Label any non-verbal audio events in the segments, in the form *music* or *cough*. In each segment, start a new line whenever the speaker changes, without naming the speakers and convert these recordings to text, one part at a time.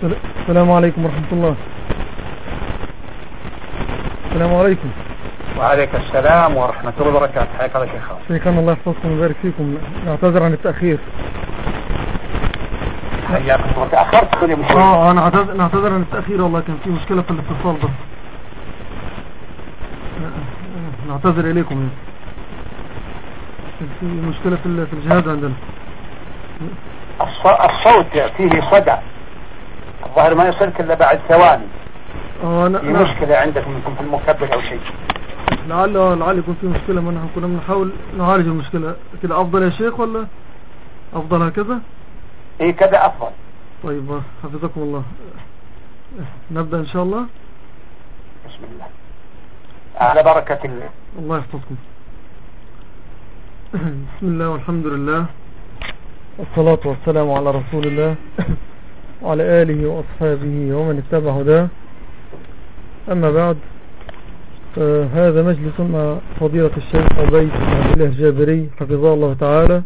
السلام عليكم ورحمة الله. السلام عليكم.
وعليك السلام ورحمة الله وبركاته. حياك الله شيخ.
شيخنا الله يحفظكم ويبارك فيكم. نعتذر عن التأخير.
حياكم الله. تأخرت كل يوم
آه أنا اعتذر نعتذر عن التأخير والله كان في مشكلة في الاتصال بس. نعتذر إليكم يعني. في مشكلة في الجهاز عندنا.
الصوت فيه صدى. الظاهر ما يصلك إلا بعد ثواني.
آه
في مشكلة عندكم يمكن في المكبر أو شيء.
لعل لعل يكون في مشكلة ما نحن كنا بنحاول نعالج المشكلة. كده أفضل يا شيخ ولا أفضل هكذا؟
إيه كذا أفضل.
طيب حفظكم الله. نبدأ إن شاء الله؟
بسم الله. على بركة الله.
الله يحفظكم. بسم الله والحمد لله. والصلاة والسلام على رسول الله. وعلى آله وأصحابه ومن اتبع هداه. أما بعد هذا مجلس مع فضيلة الشيخ عبيد عبد الله الجابري حفظه الله تعالى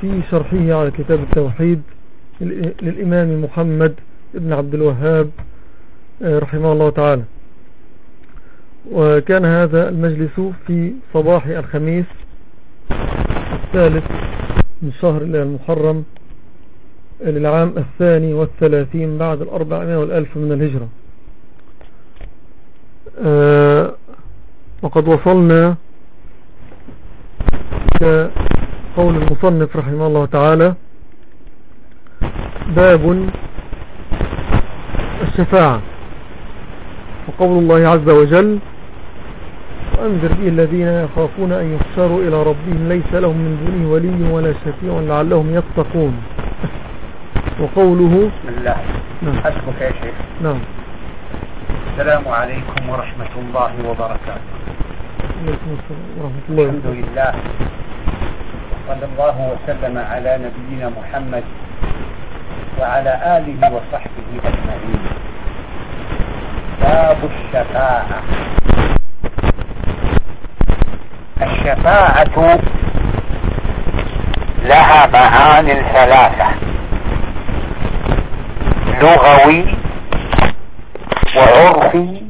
في شرحه على كتاب التوحيد للإمام محمد بن عبد الوهاب رحمه الله تعالى. وكان هذا المجلس في صباح الخميس الثالث من شهر المحرم للعام الثاني والثلاثين بعد الأربعمائة والألف من الهجرة. أه وقد وصلنا كقول المصنف رحمه الله تعالى باب الشفاعة. وقول الله عز وجل وأنذر به الذين يخافون أن يحشروا إلى ربهم ليس لهم من دونه ولي ولا شفيع لعلهم يتقون. وقوله
بسم الله نعم. حسبك يا شيخ.
نعم.
السلام عليكم ورحمة الله وبركاته.
عليكم السلام ورحمة الله
الحمد لله. صلى الله وسلم على نبينا محمد وعلى آله وصحبه أجمعين. باب الشفاعة. الشفاعة لها معان ثلاثة. لغوي وعرفي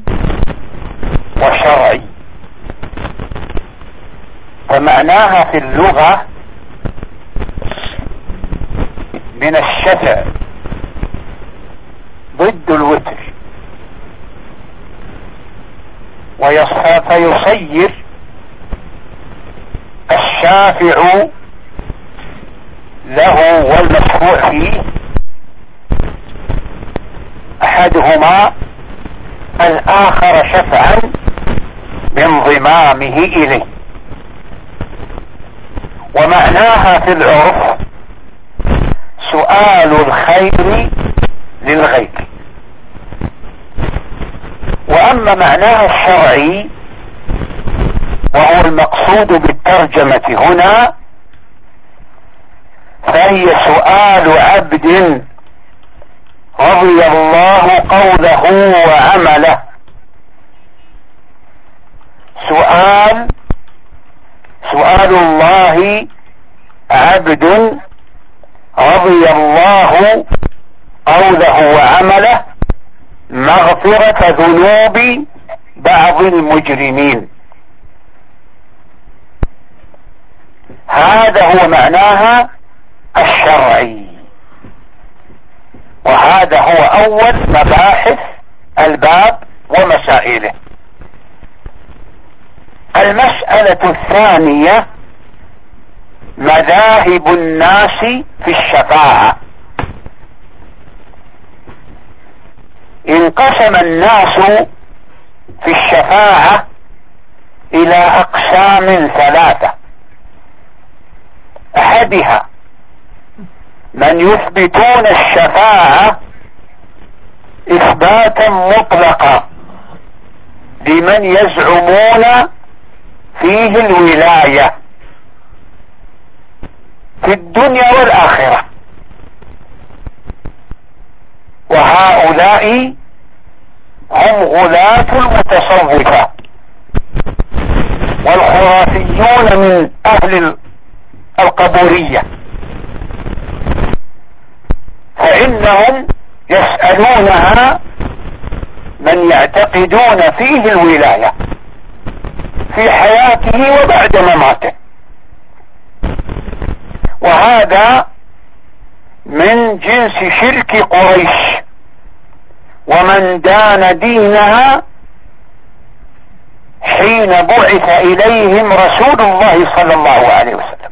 وشرعي. فمعناها في اللغة من الشفع ضد الوتر. فيصير الشافع له والمشفوع فيه أحدهما الآخر شفعا بانضمامه إليه. ومعناها في العرف سؤال الخير للغير وأما معناها الشرعي وهو المقصود بالترجمة هنا فهي سؤال عبد رضي الله قوله وعمله. سؤال سؤال الله عبد رضي الله قوله وعمله مغفرة ذنوب بعض المجرمين. هذا هو معناها الشرعي. وهذا هو أول مباحث الباب ومسائله. المسألة الثانية مذاهب الناس في الشفاعة. انقسم الناس في الشفاعة إلى أقسام ثلاثة. أحدها من يثبتون الشفاعة إثباتا مطلقا لمن يزعمون فيه الولاية في الدنيا والآخرة. وهؤلاء هم غلاة المتصوفة والخرافيون من أهل القبورية. فإنهم يسألونها من يعتقدون فيه الولاية في حياته وبعد مماته. وهذا من جنس شرك قريش ومن دان دينها حين بعث إليهم رسول الله صلى الله عليه وسلم.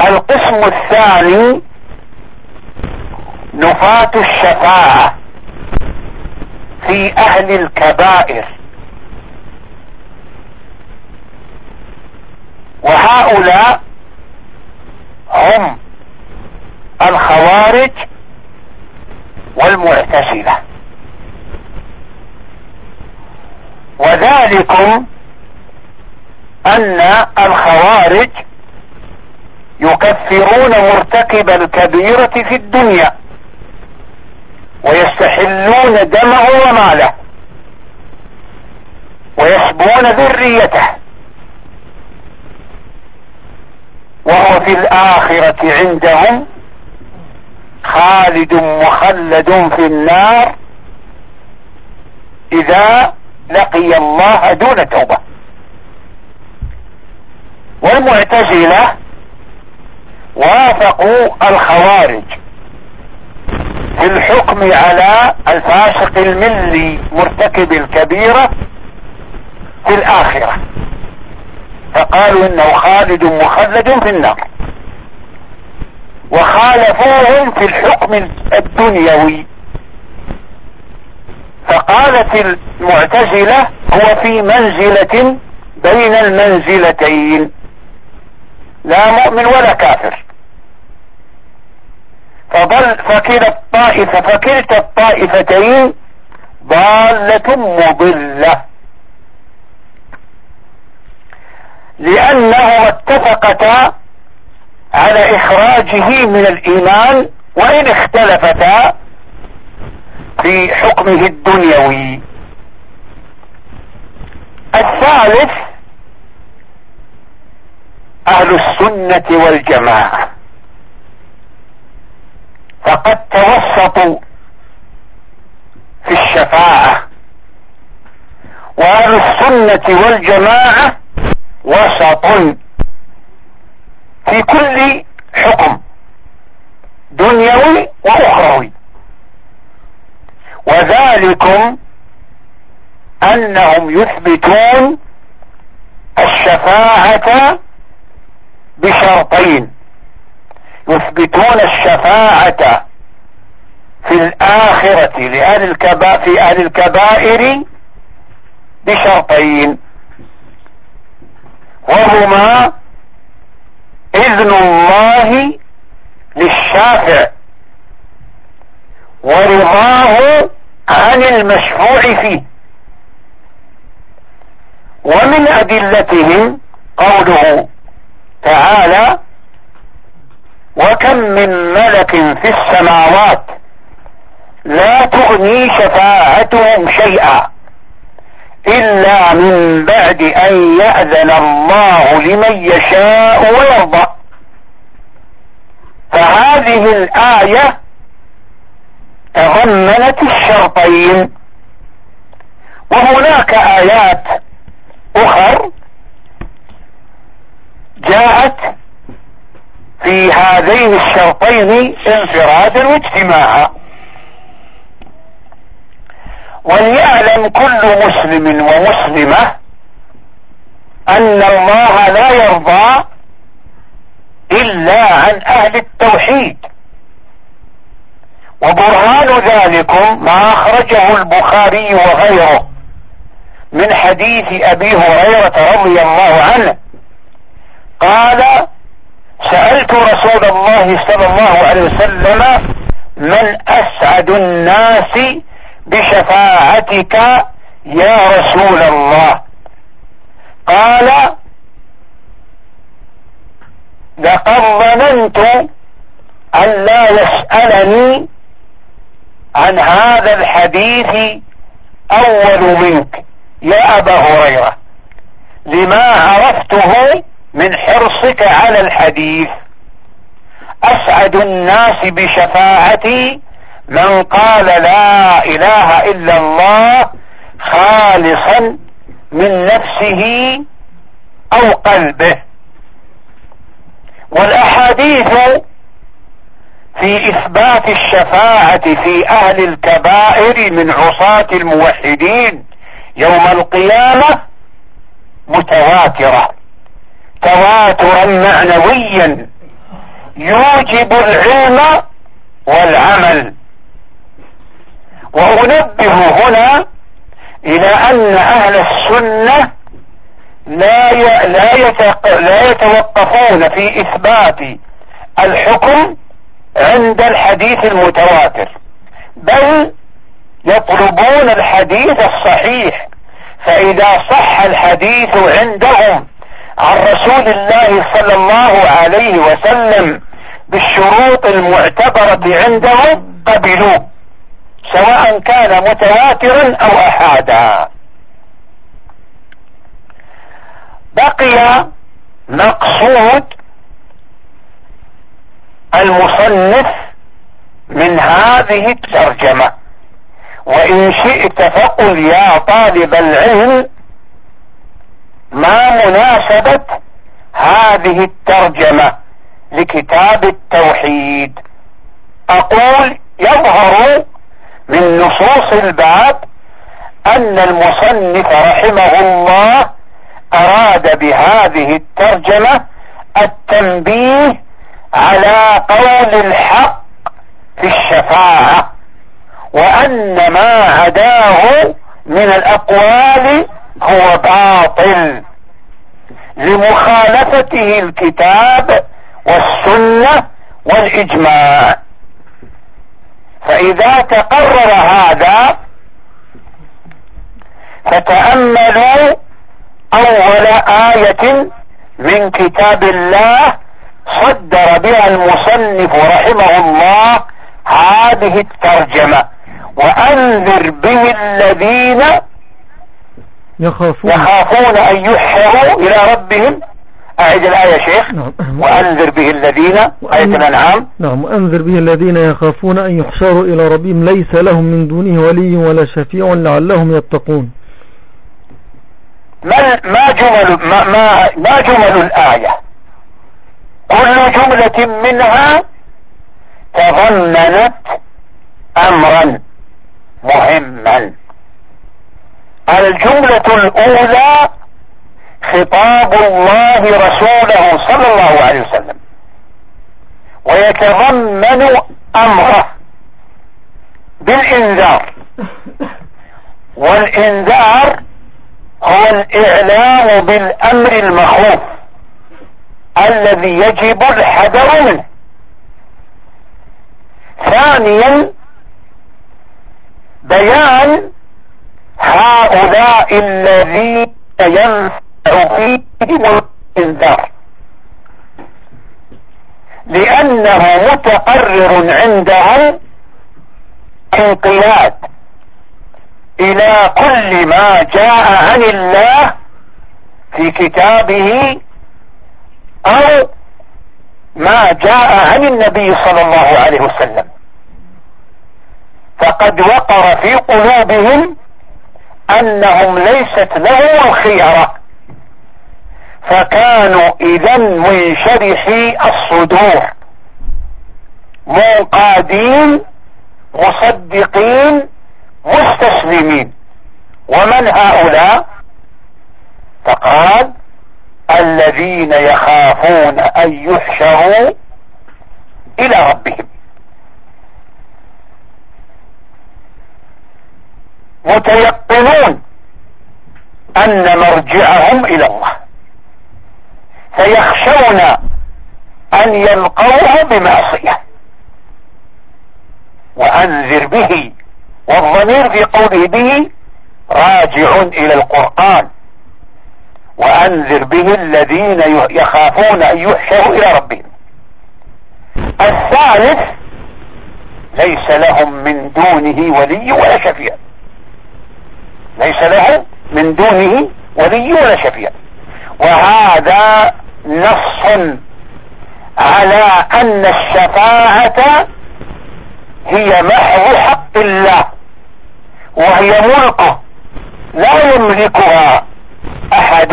القسم الثاني نفاة الشفاعة في أهل الكبائر. وهؤلاء هم الخوارج والمعتزلة. وذلكم أن الخوارج يكفرون مرتكب الكبيرة في الدنيا. ويستحلون دمه وماله. ويسبون ذريته. وهو في الآخرة عندهم خالد مخلد في النار إذا لقي الله دون توبة. والمعتزلة وافقوا الخوارج. في الحكم على الفاسق الملي مرتكب الكبيرة في الآخرة. فقالوا إنه خالد مخلد في النار. وخالفوهم في الحكم الدنيوي. فقالت المعتزلة هو في منزلة بين المنزلتين. لا مؤمن ولا كافر. فضل فكلا الطائفة فكلتا الطائفتين ضالة مضلة. لأنهما اتفقتا على إخراجه من الإيمان وإن اختلفتا في حكمه الدنيوي. الثالث أهل السنة والجماعة. فقد توسطوا في الشفاعة وأهل السنة والجماعة وسط في كل حكم دنيوي وأخروي. وذلكم أنهم يثبتون الشفاعة بشرطين. يثبتون الشفاعة في الآخرة لأهل الكبائر في أهل الكبائر بشرطين. وهما إذن الله للشافع ورضاه عن المشفوع فيه. ومن أدلتهم قوله تعالى وكم من ملك في السماوات لا تغني شفاعتهم شيئا إلا من بعد أن يأذن الله لمن يشاء ويرضى. فهذه الآية تضمنت الشرطين. وهناك آيات أخر جاءت في هذين الشرطين انفرادا واجتماعا وليعلم كل مسلم ومسلمة أن الله لا يرضى إلا عن أهل التوحيد. وبرهان ذلكم ما أخرجه البخاري وغيره من حديث أبي هريرة رضي الله عنه. قال سألت رسول الله صلى الله عليه وسلم من أسعد الناس بشفاعتك يا رسول الله؟ قال لقد ظننت أن لا يسألني عن هذا الحديث أول منك يا أبا هريرة. لما عرفته من حرصك على الحديث. أسعد الناس بشفاعتي من قال لا إله إلا الله خالصا من نفسه أو قلبه. والأحاديث في إثبات الشفاعة في أهل الكبائر من عصاة الموحدين يوم القيامة متواترة. تواترا معنويا يوجب العلم والعمل. وأنبه هنا إلى أن أهل السنة لا لا لا يتوقفون في إثبات الحكم عند الحديث المتواتر بل يطلبون الحديث الصحيح فإذا صح الحديث عندهم عن رسول الله صلى الله عليه وسلم بالشروط المعتبرة عندهم قبلوه سواء كان متواترا أو احادا. بقي مقصود المصنف من هذه الترجمة. وإن شئت فقل يا طالب العلم ما مناسبة هذه الترجمة لكتاب التوحيد. أقول يظهر من نصوص الباب أن المصنف رحمه الله أراد بهذه الترجمة التنبيه على قول الحق في الشفاعة وأن ما عداه من الأقوال هو باطل لمخالفته الكتاب والسنة والإجماع. فإذا تقرر هذا فتأملوا أول آية من كتاب الله صدر بها المصنف رحمه الله هذه الترجمة. وأنذر به الذين
يخافون,
يخافون أن يحشروا إلى ربهم. اعد الآية شيخ.
نعم.
وأنذر به الذين آية الأنعام.
نعم. وأنذر به الذين يخافون أن يحشروا إلى ربهم. ليس لهم من دونه ولي ولا شفيع لعلهم يتقون.
ما ما جمل ما ما, ما جمل الآية؟ كل جملة منها تضمنت امرا مهما. الجملة الأولى خطاب الله رسوله صلى الله عليه وسلم. ويتضمن أمره بالإنذار. والإنذار هو الإعلام بالأمر المخوف الذي يجب الحذر منه. ثانيا بيان هؤلاء الذين ينفع فيهم الانذار لأنه متقرر عندهم انقياد إلى كل ما جاء عن الله في كتابه أو ما جاء عن النبي صلى الله عليه وسلم. فقد وقر في قلوبهم أنهم ليست لهم الخيرة فكانوا إذا منشرحي الصدور. منقادين مصدقين مستسلمين. ومن هؤلاء؟ فقال الذين يخافون أن يحشروا إلى ربهم. متيقنون أن مرجعهم إلى الله. فيخشون أن يلقوه بمعصية. وأنذر به والضمير في قوله به راجع إلى القرآن. وأنذر به الذين يخافون أن يحشروا إلى ربهم. الثالث ليس لهم من دونه ولي ولا شفيع. ليس له من دونه ولي ولا شفيع. وهذا نص على أن الشفاعة هي محض حق الله وهي ملكه لا يملكها أحد.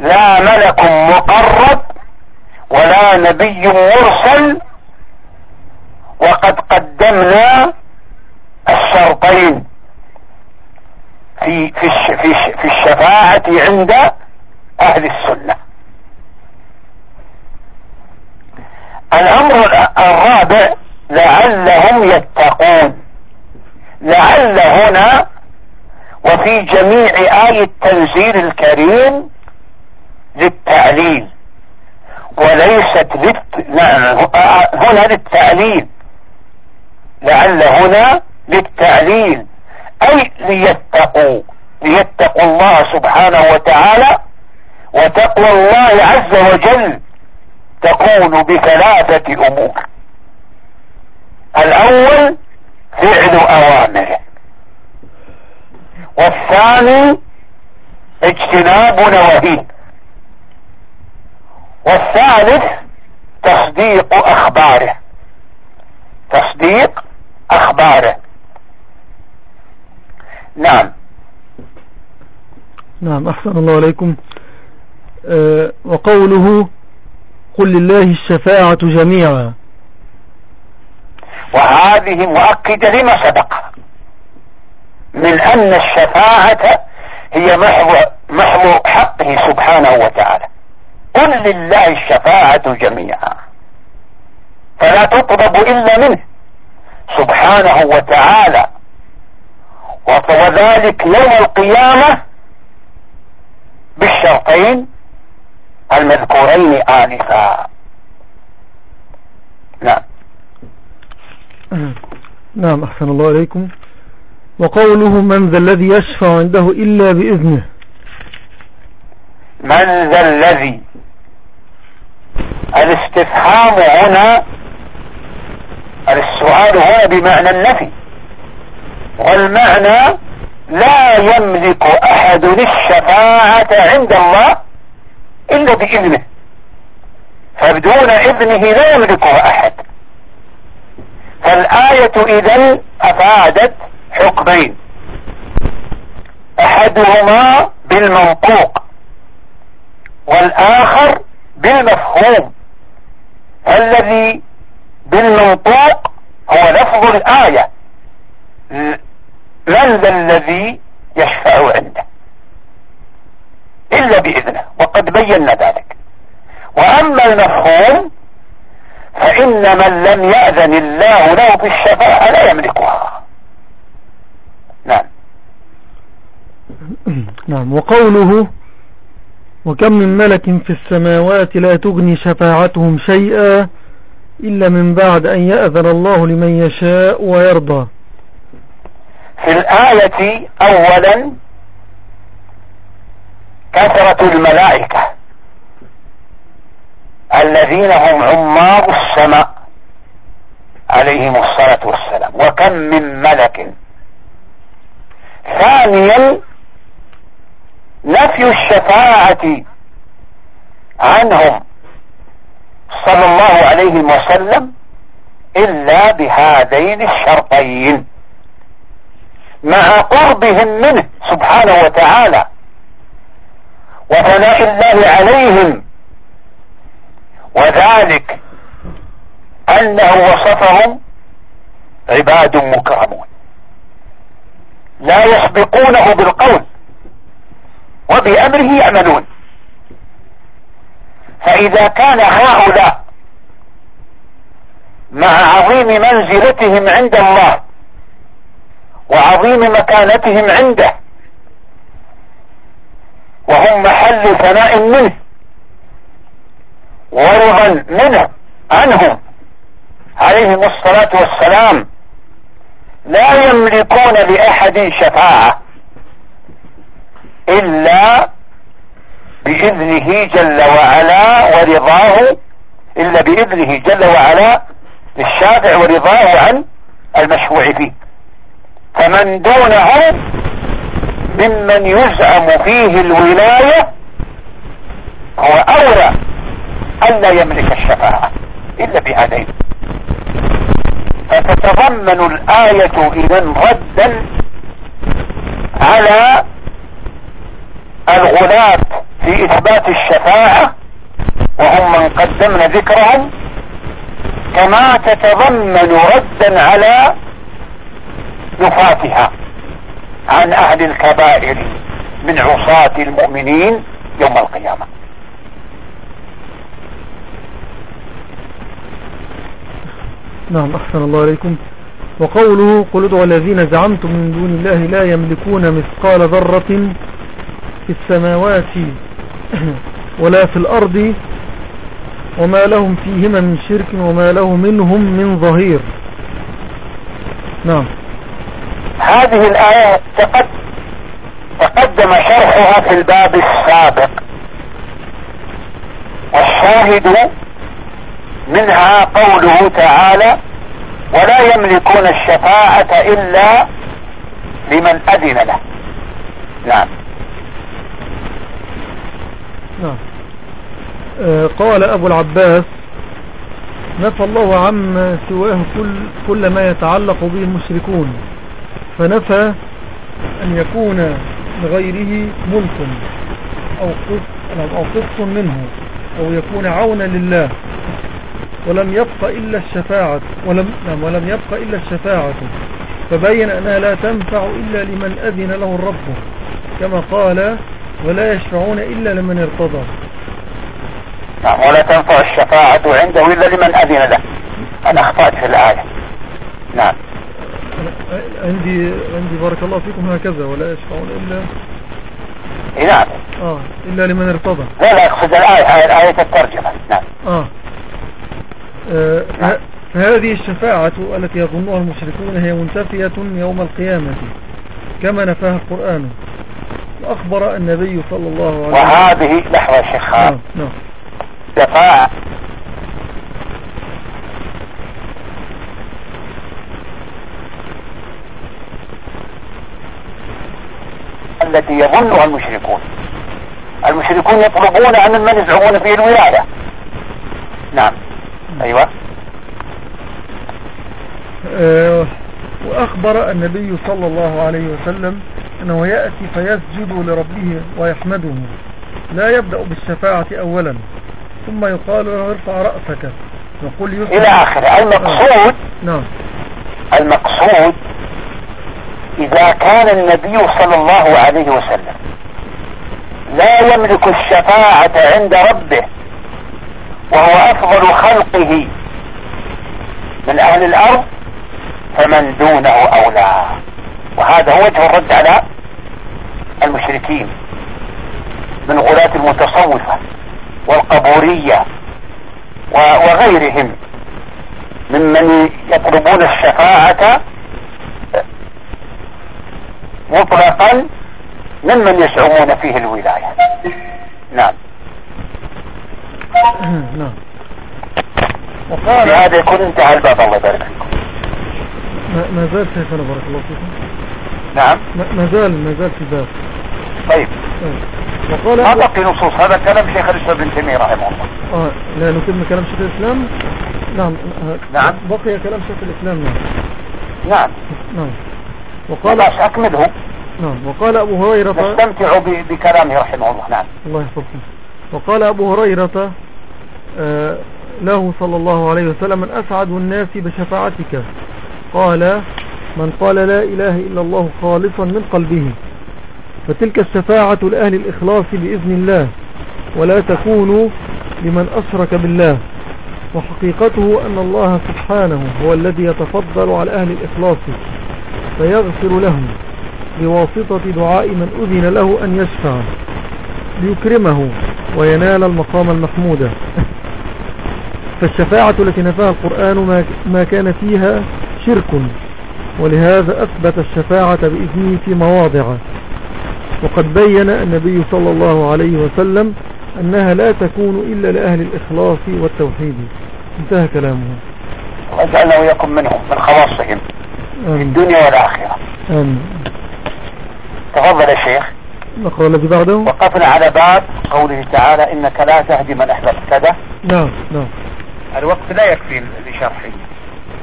لا ملك مقرب ولا نبي مرسل. وقد قدمنا الشرطين. في في في الشفاعة عند أهل السنة. الأمر الرابع لعلهم يتقون. لعل هنا وفي جميع آي التنزيل الكريم للتعليل. وليست للت... هنا للتعليل. لعل هنا للتعليل. أي ليتقوا ليتقوا الله سبحانه وتعالى وتقوى الله عز وجل تكون بثلاثة أمور. الأول فعل أوامره. والثاني اجتناب نواهيه. والثالث تصديق أخباره. تصديق أخباره. نعم.
نعم أحسن الله عليكم. أه وقوله قل لله الشفاعة جميعا.
وهذه مؤكدة لما سبق. من أن الشفاعة هي محض, محض حقه سبحانه وتعالى. قل لله الشفاعة جميعا. فلا تطلب إلا منه. سبحانه وتعالى وذلك يوم القيامة بالشرطين المذكورين آنفا. نعم.
نعم أحسن الله عليكم وقوله من ذا الذي يشفع عنده إلا بإذنه.
من ذا الذي. الاستفهام هنا السؤال هنا بمعنى النفي. والمعنى لا يملك أحد الشفاعة عند الله إلا بإذنه. فبدون إذنه لا يملكها أحد. فالآية اذا أفادت حكمين. أحدهما بالمنطوق والآخر بالمفهوم. الذي بالمنطوق هو لفظ الآية. من ذا الذي يشفع عنده إلا بإذنه وقد بينا ذلك. وأما المفهوم فإن من لم يأذن الله له بالشفاعة لا يملكها. نعم. *coughs*
نعم. وقوله وكم من ملك في السماوات لا تغني شفاعتهم شيئا إلا من بعد أن يأذن الله لمن يشاء ويرضى.
في الآية أولا كثرة الملائكة الذين هم عمار السماء عليهم الصلاة والسلام. وكم من ملك. ثانيا نفي الشفاعة عنهم صلى الله عليه وسلم إلا بهذين الشرطين. مع قربهم منه سبحانه وتعالى. وثناء الله عليهم. وذلك انه وصفهم عباد مكرمون. لا يسبقونه بالقول وبأمره يعملون. فإذا كان هؤلاء مع عظيم منزلتهم عند الله وعظيم مكانتهم عنده. وهم محل ثناء منه. ورضا منه عنهم. عليهم الصلاة والسلام. لا يملكون لأحد شفاعة إلا بإذنه جل وعلا ورضاه إلا بإذنه جل وعلا للشافع ورضاه عن المشفوع فيه. فمن دونه ممن يزعم فيه الولاية هو أولى ألا يملك الشفاعة إلا بهذين. فتتضمن الآية إذا ردا على الغلاة في إثبات الشفاعة وهم من قدمنا ذكرهم كما تتضمن ردا على نفاتها عن أهل الكبائر من عصاة المؤمنين يوم القيامة.
نعم أحسن الله عليكم وقوله قل ادعوا الذين زعمتم من دون الله لا يملكون مثقال ذرة في السماوات *clears throat* ولا في الأرض وما لهم فيهما من شرك وما له منهم من ظهير. نعم.
هذه الآية تقدم شرحها في الباب السابق. والشاهد منها قوله تعالى ولا يملكون الشفاعة إلا لمن أذن له. نعم.
نعم. آه قال أبو العباس نفى الله عما سواه كل, كل ما يتعلق به المشركون. فنفى أن يكون لغيره ملك أو قسط, أو قسط منه أو يكون عونا لله. ولم يبق إلا الشفاعة ولم, نعم ولم يبق إلا الشفاعة. فبين أنها لا تنفع إلا لمن أذن له الرب كما قال ولا يشفعون إلا لمن ارتضى.
نعم ولا تنفع الشفاعة عنده إلا لمن أذن له. أنا أخطأت في الآية. نعم.
عندي عندي بارك الله فيكم هكذا ولا يشفعون إلا
نعم
آه إلا لمن ارتضى.
لا لا أقصد الآية آية الترجمة. نعم.
آه, آه نعم. فهذه الشفاعة التي يظنها المشركون هي منتفية يوم القيامة كما نفاها القرآن. وأخبر النبي صلى الله عليه وسلم.
وهذه لحظة شيخ نعم نعم. شفاعة التي يظنها المشركون. المشركون يطلبون عن من يزعمون فيه الولاية. نعم. أيوه.
أه وأخبر النبي صلى الله عليه وسلم أنه يأتي فيسجد لربه ويحمده. لا يبدأ بالشفاعة اولا. ثم يقال له ارفع رأسك.
وقل إلى آخره. المقصود
آه. نعم.
المقصود إذا كان النبي صلى الله عليه وسلم لا يملك الشفاعة عند ربه وهو أفضل خلقه من أهل الأرض فمن دونه أولى. وهذا هو وجه الرد على المشركين من غلاة المتصوفة والقبورية وغيرهم ممن يطلبون الشفاعة مطلقا ممن يزعمون فيه الولاية. نعم. *clears throat*
نعم.
وقال هذا يكون انتهى الباب. الله يبارك فيكم.
ما زال شيخنا بارك الله فيكم؟
نعم.
ما زال ما زال في الباب.
طيب, طيب. وقال ما بقي نصوص؟ هذا كلام شيخ الإسلام ابن تيمية رحمه الله.
أه. لا نكمل كلام شيخ الإسلام؟ نعم.
نعم.
بقي كلام شيخ الإسلام. نعم
نعم.
نعم.
وقال اكمله
نعم وقال أبو هريرة
نستمتع بكلامه رحمه الله. نعم.
الله يحفظكم. وقال أبو هريرة آه له صلى الله عليه وسلم من أسعد الناس بشفاعتك. قال من قال لا إله إلا الله خالصا من قلبه. فتلك الشفاعة لأهل الإخلاص بإذن الله ولا تكون لمن أشرك بالله. وحقيقته أن الله سبحانه هو الذي يتفضل على أهل الإخلاص. فيغفر لهم بواسطة دعاء من أذن له أن يشفع ليكرمه وينال المقام المحمود. *laughs* فالشفاعة التي نفاها القرآن ما كان فيها شرك ولهذا أثبت الشفاعة بإذنه في مواضع. وقد بين النبي صلى الله عليه وسلم أنها لا تكون إلا لأهل الإخلاص والتوحيد. انتهى كلامه.
وجعلنا ويكم منهم من خواصهم في الدنيا والآخرة
آمين.
تفضل يا شيخ.
نقرأ الذي بعده.
وقفنا على باب قوله تعالى إنك لا تهدي من أحببت. كذا؟
نعم نعم.
الوقت لا يكفي لشرحه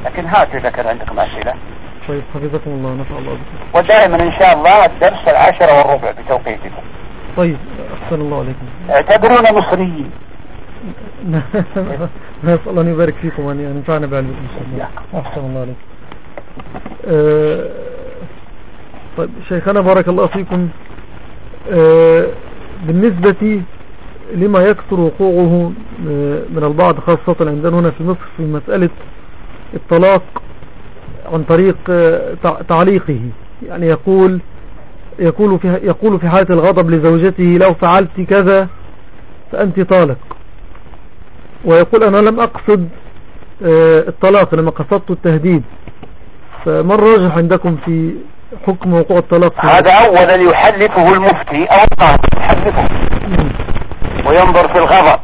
لكن هات إذا كان عندكم أسئلة.
طيب حفظكم الله نفع الله بكم.
ودائما إن شاء الله الدرس العاشرة والربع بتوقيتكم.
طيب أحسن الله عليكم.
اعتبرونا مصريين. *laughs*
نسأل الله أن يبارك فيكم وأن ينفعنا بعلمكم. إن شاء الله. أحسن الله عليكم. طيب شيخنا بارك الله فيكم. أه بالنسبة لما يكثر وقوعه من البعض خاصة عندنا هنا في مصر في مسألة الطلاق عن طريق تعليقه. يعني يقول يقول في يقول في حالة الغضب لزوجته لو فعلت كذا فأنت طالق. ويقول أنا لم أقصد الطلاق لما قصدت التهديد. فما الراجح عندكم في حكم وقوع الطلاق؟
هذا أولا يحلفه المفتي أو القاضي. يحلفه. وينظر في الغضب.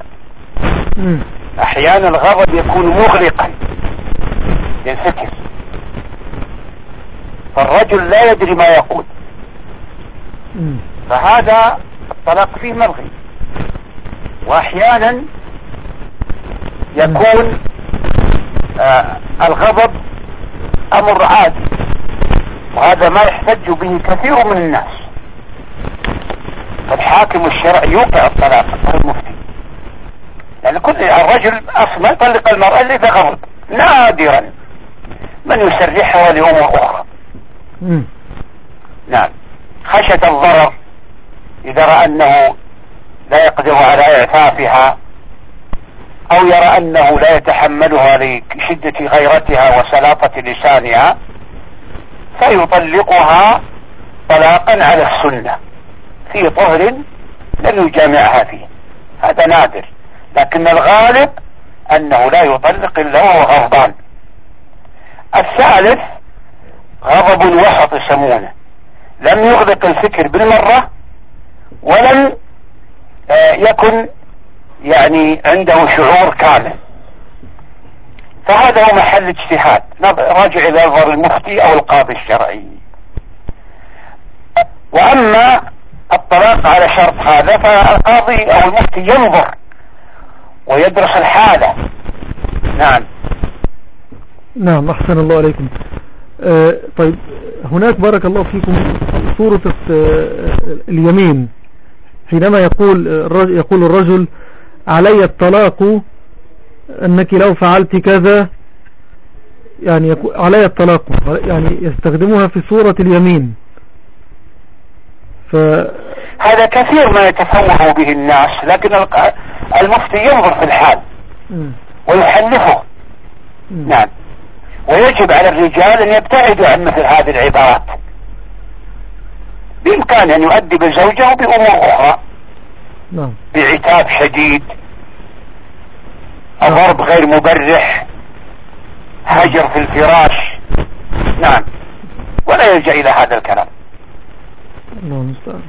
أحيانا الغضب يكون مغلقا. للفكر فالرجل لا يدري ما يقول. فهذا الطلاق فيه مرغي وأحيانا يكون آه الغضب أمر عادي وهذا ما يحتج به كثير من الناس. فالحاكم الشرعي يوقع الطلاق المفتي. يعني كل الرجل أصلا يطلق المرأة اللي غضب نادرا. من يسرحها لامور أخرى؟ نعم. خشية الضرر إذا رأى أنه لا يقدر على إعفافها. أو يرى أنه لا يتحملها لشدة غيرتها وسلاطة لسانها فيطلقها طلاقا على السنة في طهر لم يجامعها فيه. هذا نادر. لكن الغالب أنه لا يطلق إلا وهو غضبان. الثالث غضب وسط يسمونه. لم يغلق الفكر بالمرة ولم يكن يعني عنده شعور كامل. فهذا هو محل اجتهاد. راجع إلى نظر المفتي أو القاضي الشرعي. وأما الطلاق على شرط هذا فالقاضي أو المفتي ينظر ويدرس الحالة. نعم.
نعم أحسن الله عليكم. آه طيب هناك بارك الله فيكم صورة اليمين. حينما يقول الرجل, يقول الرجل علي الطلاق أنك لو فعلت كذا يعني علي الطلاق يعني يستخدمها في صورة اليمين.
ف... هذا كثير ما يتفوه به الناس لكن المفتي ينظر في الحال ويحلفه نعم. ويجب على الرجال أن يبتعدوا عن مثل هذه العبارات. بامكانه أن يؤدب زوجه بامور أخرى.
نعم.
بعتاب شديد ضرب غير مبرح هجر في الفراش. نعم. ولا يلجأ إلى هذا الكلام.
المستعان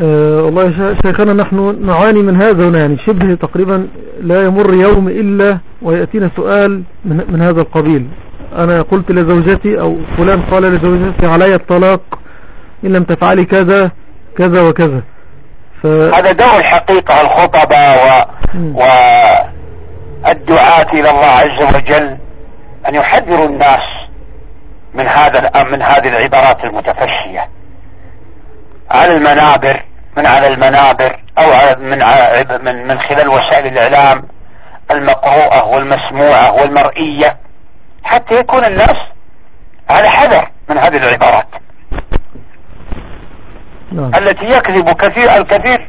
أه والله شيخنا نحن نعاني من هذا هنا يعني شبه تقريبا لا يمر يوم إلا ويأتينا سؤال من, من هذا القبيل. أنا قلت لزوجتي أو فلان قال لزوجتي علي الطلاق إن لم تفعلي كذا كذا وكذا.
ف... هذا دور الحقيقة الخطبة و... والدعاة إلى الله عز وجل أن يحذروا الناس من هذا من هذه العبارات المتفشية. على المنابر من على المنابر أو على من من من خلال وسائل الإعلام المقروءة والمسموعة والمرئية حتى يكون الناس على حذر من هذه العبارات.
نعم.
التي يكذب كثير الكثير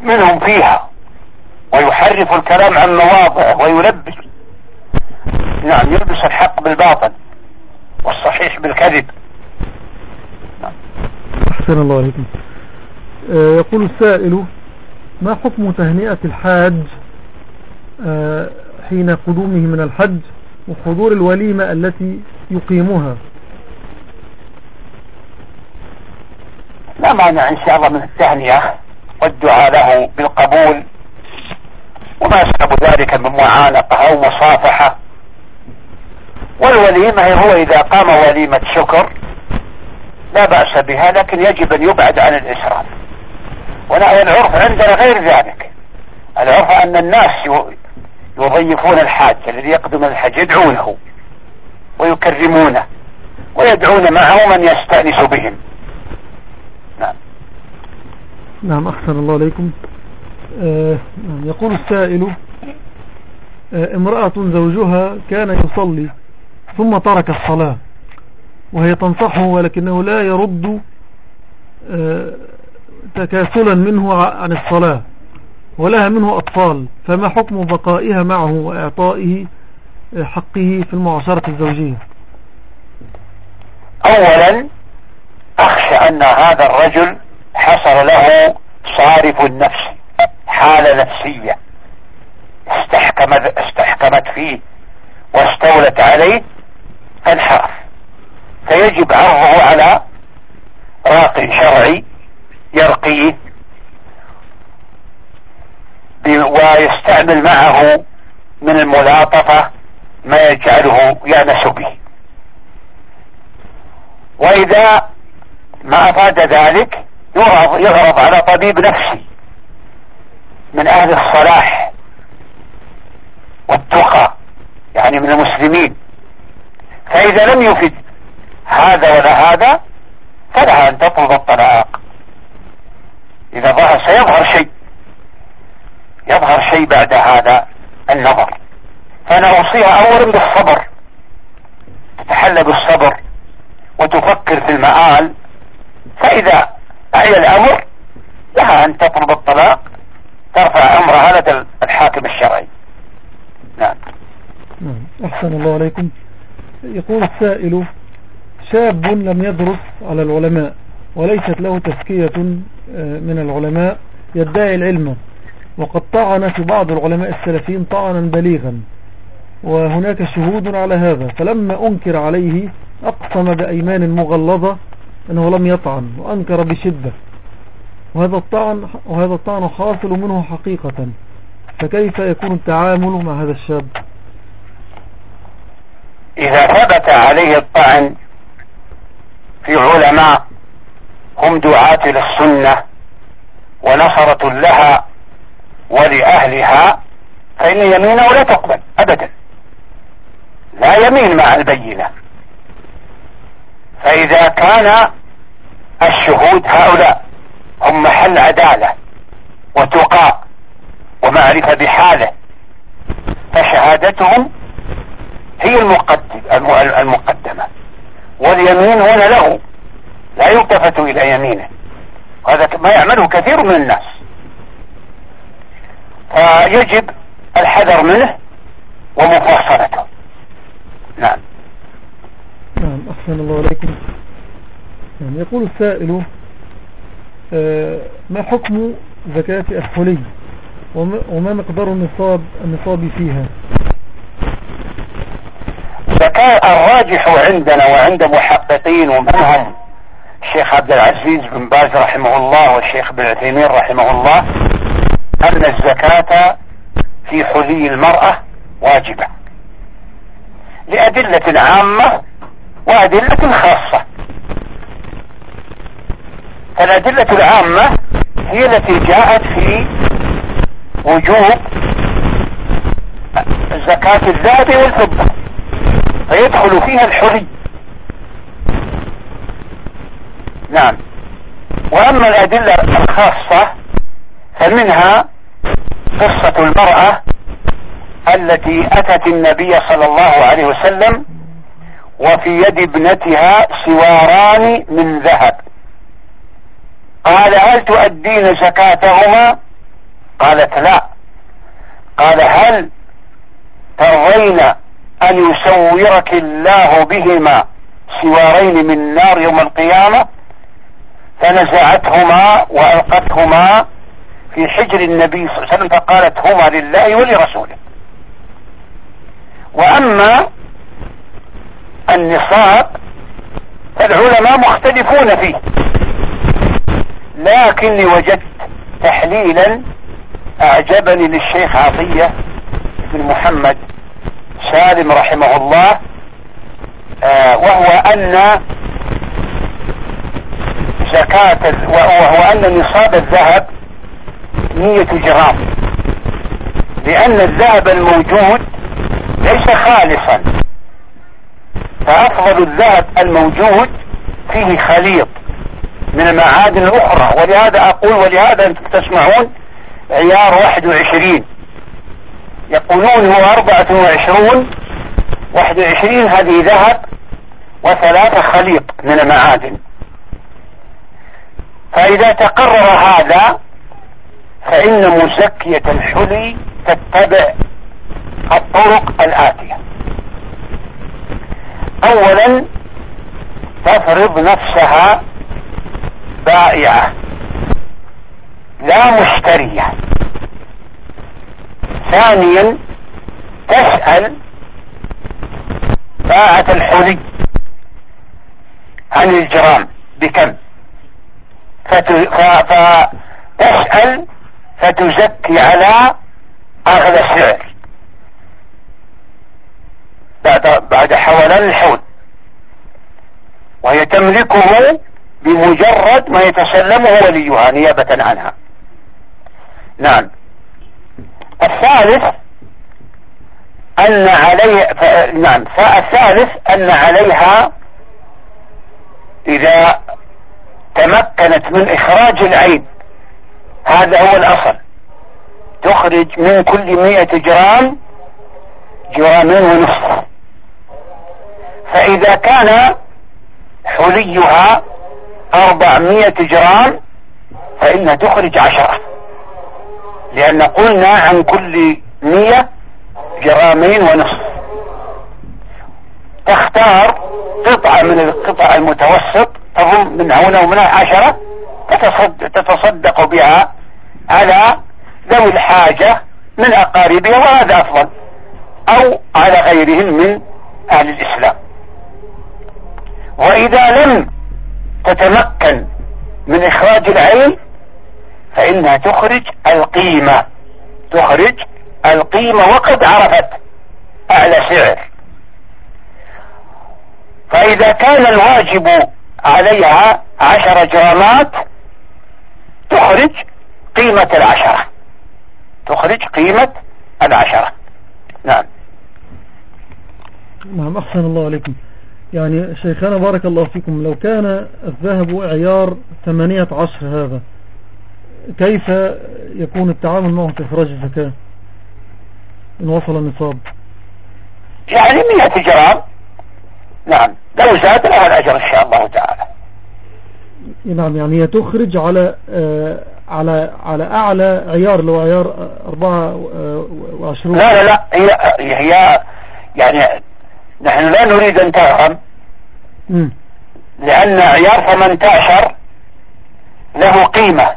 منهم فيها ويحرف الكلام عن مواضعه ويلبس نعم يلبس الحق بالباطل والصحيح بالكذب.
أحسن الله عليكم آه يقول السائل ما حكم تهنئة الحاج آه حين قدومه من الحج وحضور الوليمة التي يقيمها؟
لا مانع إن شاء الله من التهنئة والدعاء له بالقبول. وما يسبب ذلك من معانقة أو مصافحة. والوليمة هو إذا قام وليمة شكر لا بأس بها لكن يجب أن يبعد عن الإسراف. والعرف عندنا غير ذلك. العرف أن الناس يضيفون الحاج الذي يقدم الحج يدعونه ويكرمونه ويدعون معه من يستأنس بهم.
نعم. نعم أحسن الله عليكم آه نعم، يقول السائل آه امرأة زوجها كان يصلي ثم ترك الصلاة وهي تنصحه ولكنه لا يرد آه تكاسلا منه عن الصلاة ولها منه أطفال فما حكم بقائها معه وإعطائه حقه في المعاشرة الزوجية؟
أولا أخشى أن هذا الرجل حصل له صارف النفس حالة نفسية. استحكمت, استحكمت فيه واستولت عليه فانحرف فيجب عرضه على راق شرعي يرقيه ويستعمل معه من الملاطفة ما يجعله يأنس به. وإذا ما أفاد ذلك يعرض على طبيب نفسي من أهل الصلاح والتقى يعني من المسلمين. فإذا لم يفد هذا ولا هذا فلها أن تطلب الطلاق. إذا ظهر سيظهر شيء. يظهر شيء بعد هذا النظر. فأنا أوصيها أولا بالصبر. تتحلى بالصبر وتفكر في المآل. فإذا أعي الأمر لها أن تطلب الطلاق ترفع أمرها لدى الحاكم الشرعي.
نعم. نعم. أحسن الله عليكم. يقول السائل شاب لم يدرس على العلماء وليست له تزكية آه، من العلماء يدعي العلم وقد طعن في بعض العلماء السلفيين طعنا بليغا وهناك شهود على هذا فلما أنكر عليه أقسم بأيمان مغلظة أنه لم يطعن وأنكر بشدة. وهذا الطعن, وهذا الطعن حاصل منه حقيقة. فكيف يكون التعامل مع هذا الشاب؟
إذا ثبت عليه الطعن في علماء هم دعاة للسنة ونصرة لها ولأهلها فإن يمينه لا تقبل أبدا. لا يمين مع البينة. فإذا كان الشهود هؤلاء هم محل عدالة وتقاء ومعرفة بحاله فشهادتهم هي المقدمة. واليمين هنا له لا يلتفت إلى يمينه. وهذا ما يعمله كثير من الناس. فيجب الحذر منه ومفاصلته. نعم.
نعم أحسن الله عليكم يعني يقول السائل آه، ما حكم زكاة الحلي؟ وما مقدار النصاب النصاب فيها؟
زكاة الراجح عندنا وعند محققين ومنهم الشيخ عبد العزيز بن باز رحمه الله والشيخ بن عثيمين رحمه الله أن الزكاة في حلي المرأة واجبة. لأدلة عامة وأدلة خاصة. فالأدلة العامة هي التي جاءت في وجوب زكاة الذهب والفضة. فيدخل فيها الحلي نعم. وأما الأدلة الخاصة فمنها قصة المرأة التي أتت النبي صلى الله عليه وسلم وفي يد ابنتها سواران من ذهب. قال هل تؤدين زكاتهما؟ قالت لا. قال هل ترضين أن يسورك الله بهما سوارين من نار يوم القيامة؟ فنزعتهما وألقتهما في حجر النبي صلى الله عليه وسلم فقالت هما لله ولرسوله. وأما النصاب فالعلماء مختلفون فيه. لكني وجدت تحليلا أعجبني للشيخ عطية بن محمد سالم رحمه الله آه وهو أن زكاة وهو أن نصاب الذهب مية جرام لأن الذهب الموجود ليس خالصا. فأفضل الذهب الموجود فيه خليط من المعادن الأخرى ولهذا أقول ولهذا أنتم تسمعون عيار 21 يقولون هو 24 21 هذه ذهب وثلاثة خليط من المعادن. فإذا تقرر هذا فإن مزكية الحلي تتبع الطرق الآتية. أولا تفرض نفسها بائعة لا مشترية. ثانيا تسأل باعة الحلي عن الجرام بكم. فتسأل فتزكي على أغلى السعر بعد بعد حولان الحول وهي تملكه بمجرد ما يتسلمه وليها نيابة عنها. نعم. الثالث أن عليه ف... نعم. فالثالث أن عليها إذا تمكنت من إخراج العين. هذا هو الأصل. تخرج من كل مئة جرام جرامين ونصف. فإذا كان حليها أربعمائة جرام فإنها تخرج عشرة. لأن قلنا عن كل مية جرامين ونصف. تختار قطعة من القطع المتوسط تضم من هنا ومن عشرة تتصدق بها على ذوي الحاجة من أقاربها وهذا أفضل أو على غيرهم من أهل الإسلام. وإذا لم تتمكن من إخراج العين فإنها تخرج القيمة. تخرج القيمة وقد عرفت أعلى سعر فإذا كان الواجب عليها عشر جرامات تخرج قيمة العشرة. تخرج قيمة العشرة. نعم.
نعم أحسن الله عليكم. يعني شيخنا بارك الله فيكم لو كان الذهب عيار ثمانية عشر هذا كيف يكون التعامل معه في إخراج الزكاة؟ إن وصل النصاب.
يعني مئة جرام؟ نعم. لو زاد له الأجر إن شاء الله تعالى.
نعم يعني هي تخرج على آه على على أعلى عيار لو عيار 24
لا لا لا هي هي يعني نحن لا نريد أن تفهم. لأن عيار 18 له قيمة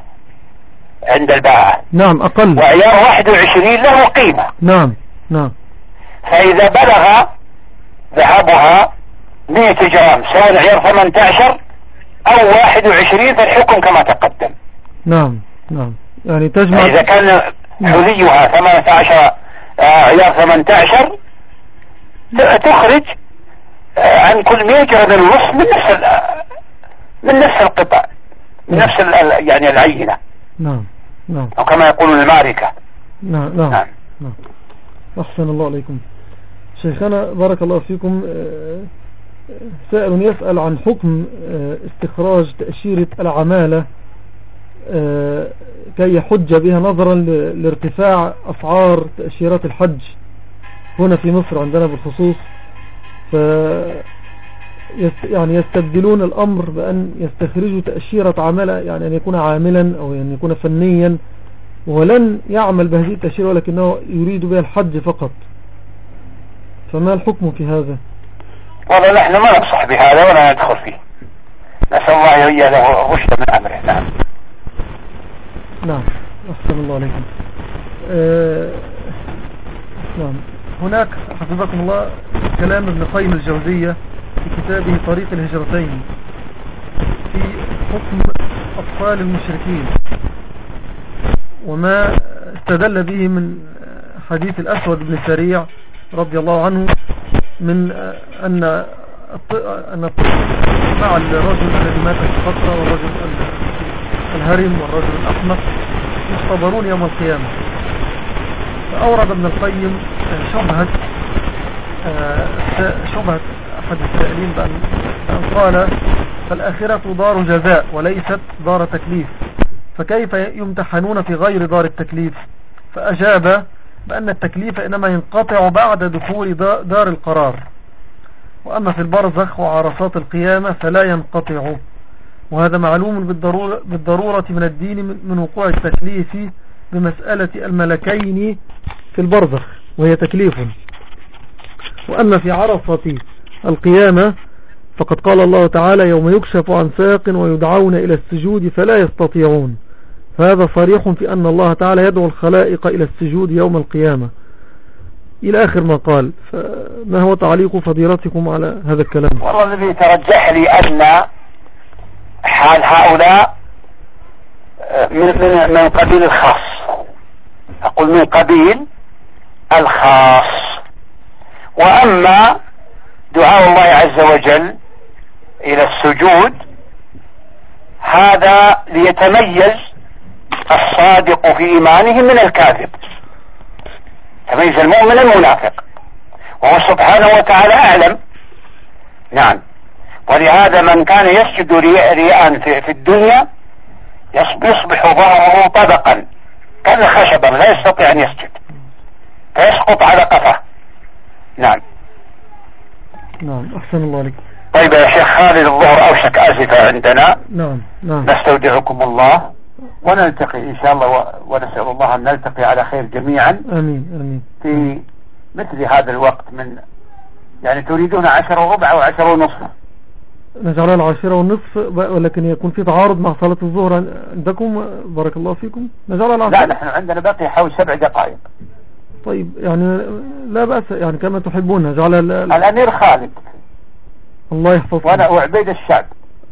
عند الباعة.
نعم أقل.
وعيار 21 له قيمة.
نعم نعم.
فإذا بلغ ذهبها 100 جرام سواء عيار 18 أو 21 فالحكم كما تقدم.
نعم نعم. يعني تجمع
إذا كان حليها 18 عيار 18 تخرج آه، عن كل 100 جرام ونص من نفس من نفس القطع من نفس يعني العينة.
نعم نعم.
أو كما يقولون الماركة
نعم نعم, نعم. نعم. أحسن الله عليكم. شيخنا بارك الله فيكم آه، سائل يسأل عن حكم آه، استخراج تأشيرة العمالة كي يحج بها نظرا لارتفاع أسعار تأشيرات الحج. هنا في مصر عندنا بالخصوص ف يعني يستبدلون الأمر بأن يستخرجوا تأشيرة عمالة يعني أن يكون عاملا أو أن يكون فنيا ولن يعمل بهذه التأشيرة ولكنه يريد بها الحج فقط. فما الحكم في هذا؟
والله نحن ما ننصح بهذا ولا ندخل فيه. نسأل الله يهيئ له رشد من أمره. نعم.
نعم. أحسن الله عليكم. آه نعم. هناك حفظكم الله كلام ابن قيم الجوزية في كتابه طريق الهجرتين في حكم أطفال المشركين وما استدل به من حديث الأسود بن سريع رضي الله عنه من أن أن مع الرجل الذي مات في فترة والرجل الهرم والرجل الأحمق يختبرون يوم القيامة. فأورد ابن القيم شبهة شبهة أحد السائلين بأن, بأن قال فالآخرة دار جزاء وليست دار تكليف فكيف يمتحنون في غير دار التكليف؟ فأجاب بأن التكليف إنما ينقطع بعد دخول دار القرار. وأما في البرزخ وعرصات القيامة فلا ينقطع. وهذا معلوم بالضرورة, بالضرورة من الدين من وقوع التكليف بمسألة الملكين في البرزخ. وهي تكليف. وأما في عرصة القيامة فقد قال الله تعالى يوم يكشف عن ساق ويدعون إلى السجود فلا يستطيعون. فهذا صريح في أن الله تعالى يدعو الخلائق إلى السجود يوم القيامة. إلى آخر ما قال. فما هو تعليق فضيلتكم على هذا الكلام؟
والله الذي ترجح لي أن حال هؤلاء آه، من, من, من قبيل الخاص. أقول من قبيل الخاص. وأما دعاء الله عز وجل إلى السجود هذا ليتميز الصادق في إيمانه من الكاذب. تميز المؤمن المنافق. وهو سبحانه وتعالى أعلم. نعم. ولهذا من كان يسجد رياء في الدنيا يصبح ظهره طبقا كان خشبا لا يستطيع أن يسجد. فيسقط على قفه نعم.
نعم أحسن الله عليك.
طيب يا شيخ خالد الظهر أوشك آسفة عندنا.
نعم نعم.
نستودعكم الله. ونلتقي إن شاء الله ونسأل الله أن نلتقي على خير جميعا.
آمين آمين.
في مثل هذا الوقت من يعني تريدون عشر وربع أو عشر ونصف.
نجعلها العاشرة والنصف ولكن يكون في تعارض مع صلاة الظهر عندكم. بارك الله فيكم.
نجعلها العاشرة لا نحن عندنا باقي حول سبع دقائق.
طيب يعني لا بأس يعني كما تحبون نجعلها
الأمير خالد.
الله يحفظكم.
وأنا وعبيد الشعب.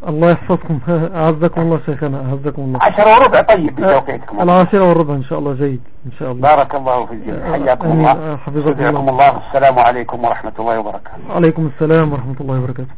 الله يحفظكم. *laughs* أعزكم الله شيخنا أعزكم الله.
عشرة وربع طيب بتوقيتكم
العاشرة والربع إن شاء الله جيد إن شاء الله.
بارك الله في الجميع. حياكم الله.
حفظكم الله.
السلام عليكم ورحمة الله وبركاته.
عليكم السلام ورحمة الله وبركاته.